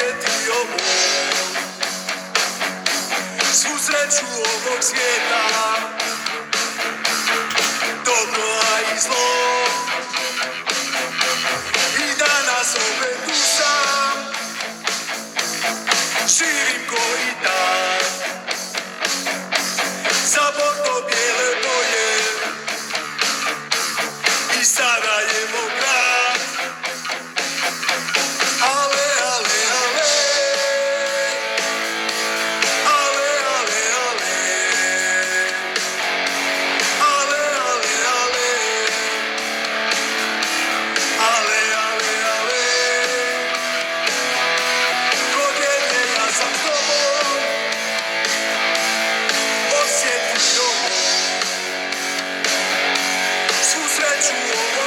osjetio bol Svu sreću ovog svijeta. Dobro, i zlo. I danas opet tu sam Živim koji dan.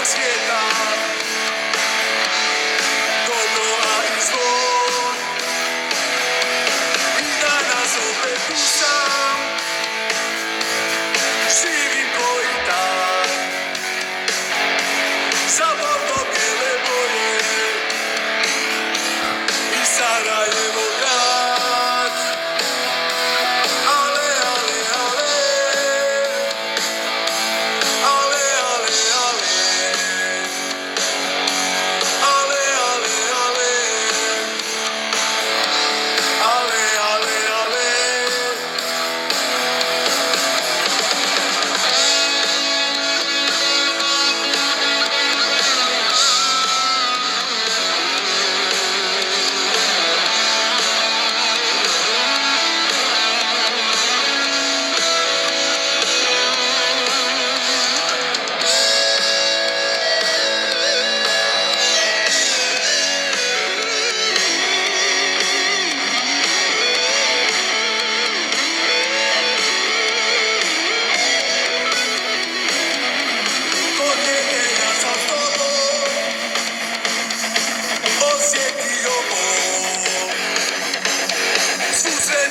let's get lost.